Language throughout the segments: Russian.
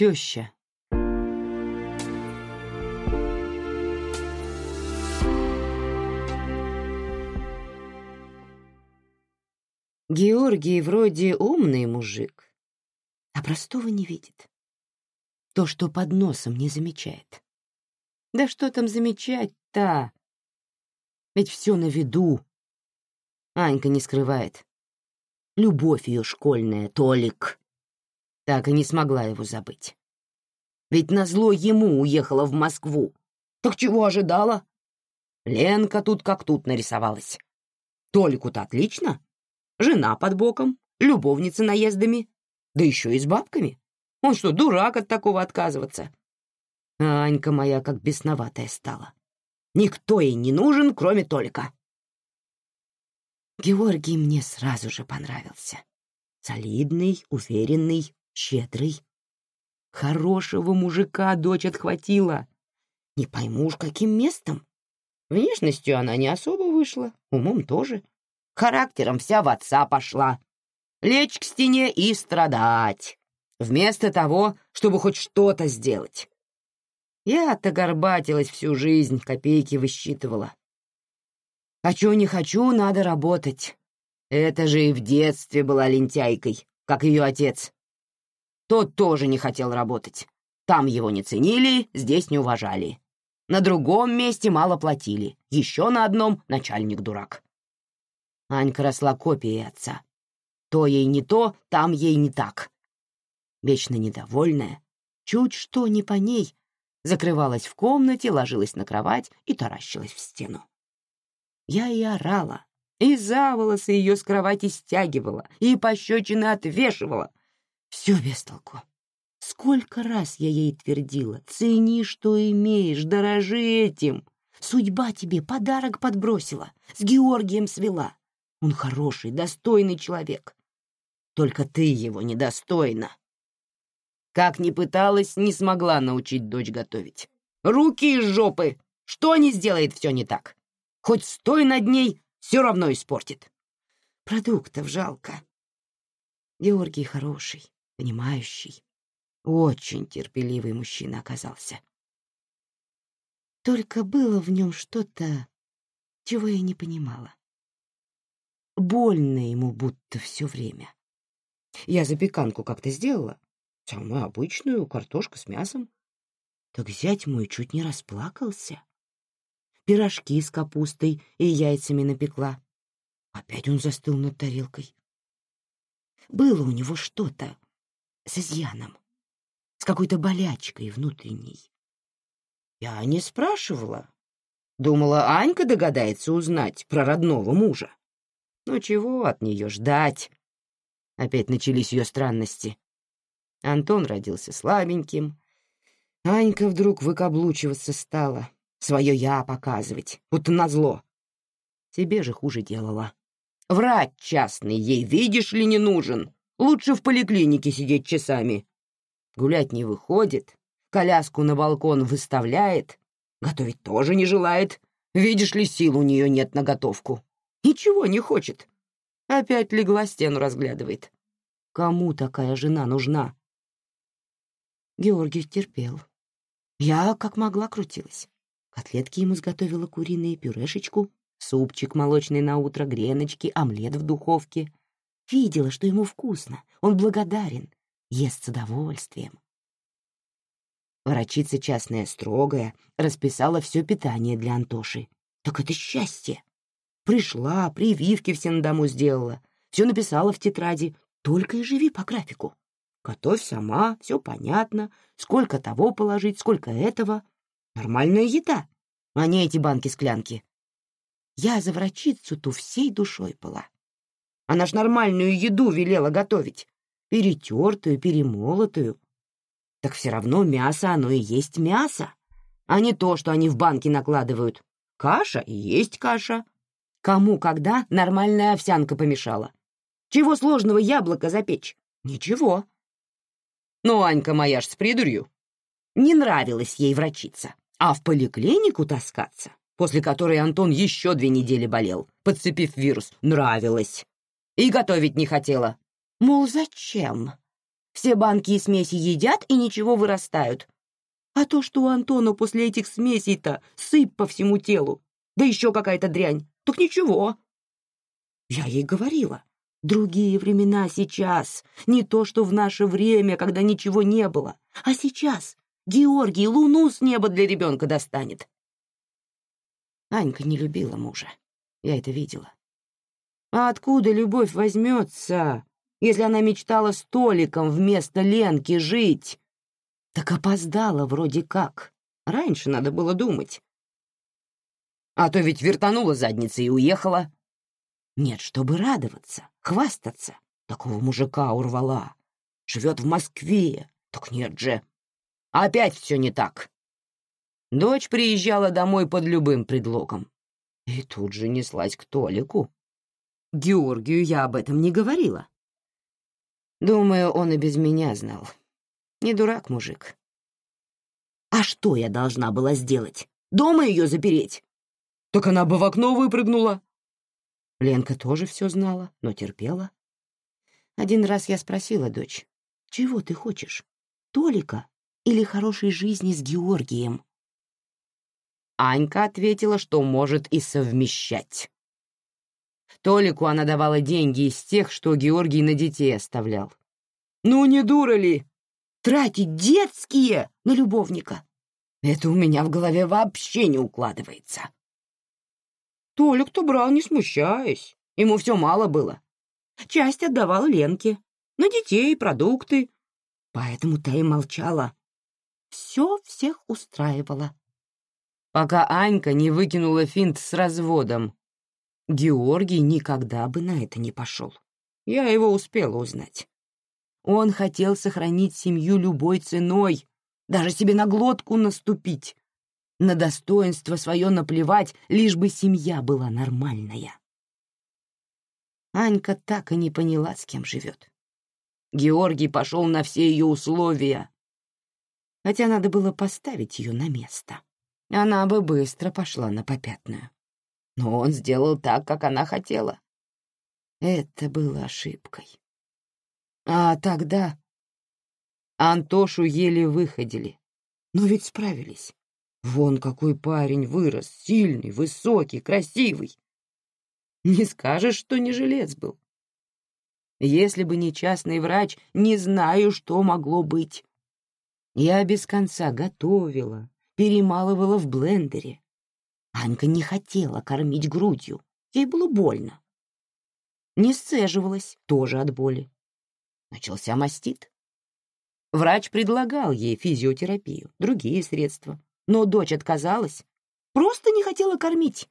Теща. Георгий вроде умный мужик, а простого не видит. То, что под носом не замечает. Да что там замечать-то? Ведь все на виду. Анька не скрывает. Любовь ее школьная, Толик. Так и не смогла его забыть. Ведь назло ему уехала в Москву. Так чего ожидала? Ленка тут как тут нарисовалась. Толику-то отлично. Жена под боком, любовница наездами, да еще и с бабками. Он что, дурак от такого отказываться? А Анька моя как бесноватая стала. Никто ей не нужен, кроме Толика. Георгий мне сразу же понравился. Солидный, уверенный, щедрый. Хорошего мужика дочь отхватила. Не пойму уж, каким местом. Внешностью она не особо вышла, умом тоже. Характером вся в отца пошла. Лечь к стене и страдать. Вместо того, чтобы хоть что-то сделать. Я-то горбатилась всю жизнь, копейки высчитывала. Хочу, не хочу, надо работать. Это же и в детстве была лентяйкой, как ее отец. Тот тоже не хотел работать. Там его не ценили, здесь не уважали. На другом месте мало платили, еще на одном начальник дурак. Анька росла копией отца. То ей не то, там ей не так. Вечно недовольная, чуть что не по ней, закрывалась в комнате, ложилась на кровать и таращилась в стену. Я и орала, и за волосы ее с кровати стягивала, и пощечины отвешивала. Все без толку. Сколько раз я ей твердила, цени, что имеешь, дорожи этим. Судьба тебе подарок подбросила, с Георгием свела. Он хороший, достойный человек. Только ты его недостойна. Как ни пыталась, не смогла научить дочь готовить. Руки из жопы! Что не сделает, все не так. Хоть стой над ней, все равно испортит. Продуктов жалко. Георгий хороший, понимающий, очень терпеливый мужчина оказался. Только было в нем что-то, чего я не понимала. Больно ему будто все время. Я запеканку как-то сделала, самую обычную, картошка с мясом. Так зять мой чуть не расплакался. Пирожки с капустой и яйцами напекла. Опять он застыл над тарелкой. Было у него что-то с изъяном, с какой-то болячкой внутренней. Я не спрашивала. Думала, Анька догадается узнать про родного мужа. Но чего от нее ждать? Опять начались ее странности. Антон родился слабеньким. Анька вдруг выкаблучиваться стала, свое «я» показывать, будто назло. Тебе же хуже делала. Врач частный ей, видишь ли, не нужен. Лучше в поликлинике сидеть часами. Гулять не выходит, коляску на балкон выставляет, готовить тоже не желает. Видишь ли, сил у нее нет на готовку. Ничего не хочет. Опять легла стену разглядывает. Кому такая жена нужна? Георгий терпел. Я как могла крутилась. Котлетки ему сготовила куриные, пюрешечку, супчик молочный на утро, греночки, омлет в духовке. Видела, что ему вкусно, он благодарен, ест с удовольствием. Врачица частная строгая расписала все питание для Антоши. Так это счастье! Пришла, прививки все на дому сделала, все написала в тетради, только и живи по графику. Готовь сама, все понятно, сколько того положить, сколько этого. Нормальная еда, а не эти банки-склянки. Я за врачицу-то всей душой была. Она ж нормальную еду велела готовить, перетертую, перемолотую. Так все равно мясо оно и есть мясо, а не то, что они в банки накладывают. Каша и есть каша. Кому когда нормальная овсянка помешала? Чего сложного яблоко запечь? Ничего. Но Анька моя ж с придурью. Не нравилась ей врачица, а в поликлинику таскаться, после которой Антон еще две недели болел, подцепив вирус, нравилось. И готовить не хотела. Мол, зачем? Все банки и смеси едят и ничего вырастают. А то, что у Антона после этих смесей-то сыпь по всему телу, да еще какая-то дрянь, так ничего. Я ей говорила, другие времена сейчас, не то, что в наше время, когда ничего не было, а сейчас Георгий луну с неба для ребенка достанет. Анька не любила мужа, я это видела. А откуда любовь возьмется, если она мечтала столиком вместо Ленки жить? Так опоздала вроде как. Раньше надо было думать. А то ведь вертанула задницей и уехала. Нет, чтобы радоваться, хвастаться. Такого мужика урвала. Живет в Москве. Так нет же. Опять все не так. Дочь приезжала домой под любым предлогом. И тут же неслась к Толику. Георгию я об этом не говорила. Думаю, он и без меня знал. Не дурак мужик. А что я должна была сделать? Дома ее запереть? Так она бы в окно выпрыгнула. Ленка тоже все знала, но терпела. Один раз я спросила дочь, чего ты хочешь, Толика или хорошей жизни с Георгием? Анька ответила, что может и совмещать. Толику она давала деньги из тех, что Георгий на детей оставлял. Ну не дура ли? Тратить детские на любовника. Это у меня в голове вообще не укладывается. Толик-то брал, не смущаясь. Ему все мало было. Часть отдавал Ленке. На детей, продукты. Поэтому та и молчала. Все всех устраивало. Пока Анька не выкинула финт с разводом, Георгий никогда бы на это не пошел. Я его успела узнать. Он хотел сохранить семью любой ценой, даже себе на глотку наступить. На достоинство свое наплевать, лишь бы семья была нормальная. Анька так и не поняла, с кем живет. Георгий пошел на все ее условия. Хотя надо было поставить ее на место. Она бы быстро пошла на попятную но он сделал так, как она хотела. Это было ошибкой. А тогда Антошу еле выходили, но ведь справились. Вон какой парень вырос, сильный, высокий, красивый. Не скажешь, что не жилец был. Если бы не частный врач, не знаю, что могло быть. Я без конца готовила, перемалывала в блендере, Анька не хотела кормить грудью, ей было больно. Не сцеживалась, тоже от боли. Начался мастит. Врач предлагал ей физиотерапию, другие средства, но дочь отказалась. Просто не хотела кормить.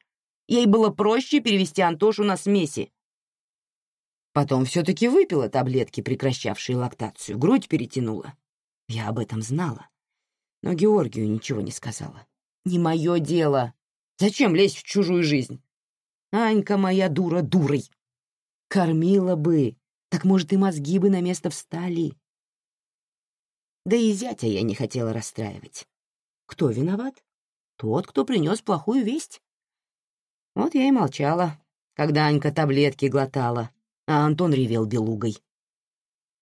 Ей было проще перевести Антошу на смеси. Потом все-таки выпила таблетки, прекращавшие лактацию, грудь перетянула. Я об этом знала, но Георгию ничего не сказала. «Не мое дело», Зачем лезть в чужую жизнь? Анька моя дура дурой. Кормила бы, так, может, и мозги бы на место встали. Да и зятя я не хотела расстраивать. Кто виноват? Тот, кто принес плохую весть. Вот я и молчала, когда Анька таблетки глотала, а Антон ревел белугой.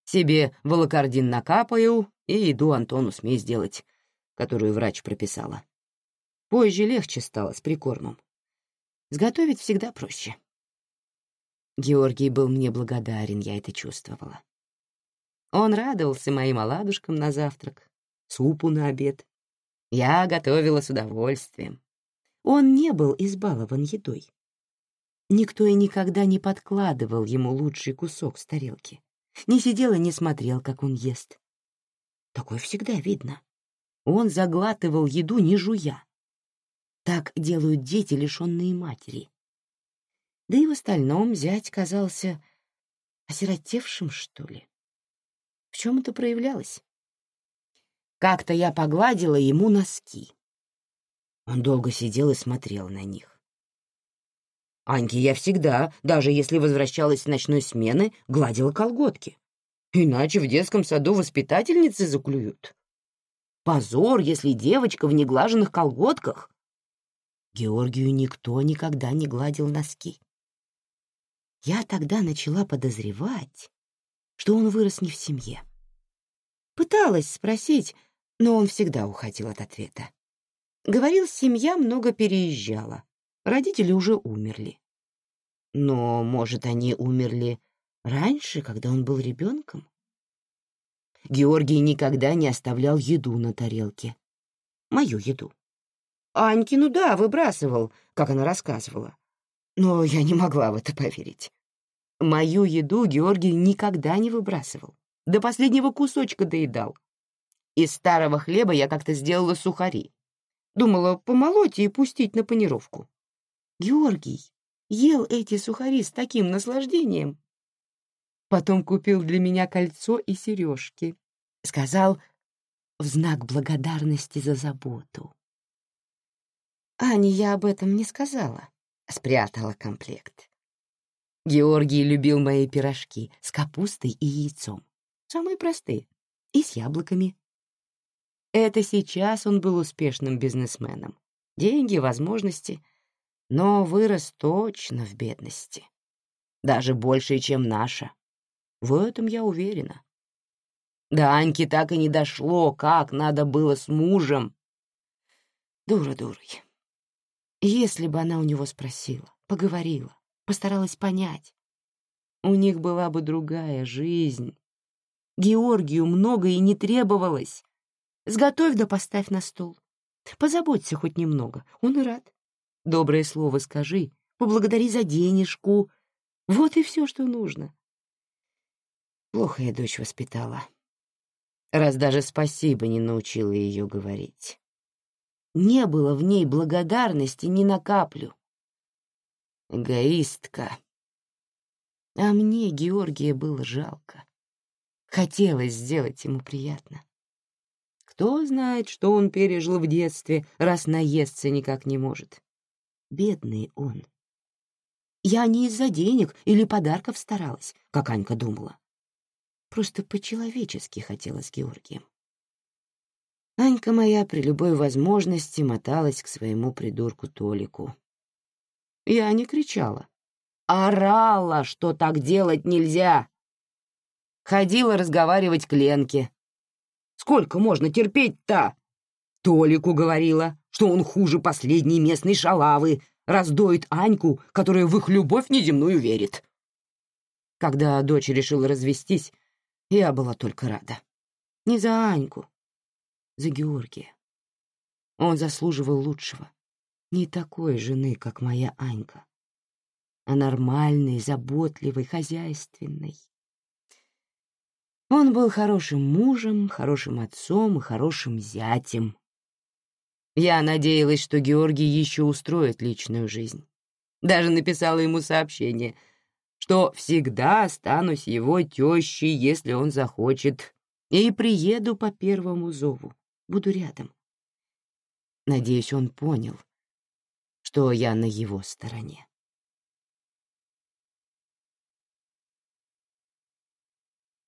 Себе волокордин накапаю и иду Антону смесь делать, которую врач прописала. Позже легче стало с прикормом. Сготовить всегда проще. Георгий был мне благодарен, я это чувствовала. Он радовался моим оладушкам на завтрак, супу на обед. Я готовила с удовольствием. Он не был избалован едой. Никто и никогда не подкладывал ему лучший кусок с тарелки. Не сидел и не смотрел, как он ест. Такое всегда видно. Он заглатывал еду, не жуя, так делают дети, лишенные матери. Да и в остальном зять казался осиротевшим, что ли. В чем это проявлялось? Как-то я погладила ему носки. Он долго сидел и смотрел на них. Аньке я всегда, даже если возвращалась с ночной смены, гладила колготки. Иначе в детском саду воспитательницы заклюют. Позор, если девочка в неглаженных колготках. Георгию никто никогда не гладил носки. Я тогда начала подозревать, что он вырос не в семье. Пыталась спросить, но он всегда уходил от ответа. Говорил, семья много переезжала, родители уже умерли. Но, может, они умерли раньше, когда он был ребенком? Георгий никогда не оставлял еду на тарелке. Мою еду. Анькину, да, выбрасывал, как она рассказывала. Но я не могла в это поверить. Мою еду Георгий никогда не выбрасывал. До последнего кусочка доедал. Из старого хлеба я как-то сделала сухари. Думала помолоть и пустить на панировку. Георгий ел эти сухари с таким наслаждением. Потом купил для меня кольцо и сережки. Сказал в знак благодарности за заботу. Ане я об этом не сказала, спрятала комплект. Георгий любил мои пирожки с капустой и яйцом. Самые простые. И с яблоками. Это сейчас он был успешным бизнесменом. Деньги, возможности. Но вырос точно в бедности. Даже больше, чем наша. В этом я уверена. До Аньки так и не дошло, как надо было с мужем. Дура дурой. Если бы она у него спросила, поговорила, постаралась понять, у них была бы другая жизнь. Георгию много и не требовалось. Сготовь да поставь на стол. Позаботься хоть немного, он и рад. Доброе слово скажи, поблагодари за денежку. Вот и все, что нужно. Плохо я дочь воспитала, раз даже спасибо не научила ее говорить. Не было в ней благодарности ни на каплю. Эгоистка. А мне Георгия было жалко. Хотелось сделать ему приятно. Кто знает, что он пережил в детстве, раз наесться никак не может. Бедный он. Я не из-за денег или подарков старалась, как Анька думала. Просто по-человечески хотела с Георгием. Анька моя при любой возможности моталась к своему придурку Толику. Я не кричала. Орала, что так делать нельзя. Ходила разговаривать к Ленке. Сколько можно терпеть-то? Толику говорила, что он хуже последней местной шалавы, раздоит Аньку, которая в их любовь неземную верит. Когда дочь решила развестись, я была только рада. Не за Аньку, за Георгия. Он заслуживал лучшего. Не такой жены, как моя Анька, а нормальной, заботливой, хозяйственной. Он был хорошим мужем, хорошим отцом и хорошим зятем. Я надеялась, что Георгий еще устроит личную жизнь. Даже написала ему сообщение, что всегда останусь его тещей, если он захочет, и приеду по первому зову, буду рядом. Надеюсь, он понял, что я на его стороне.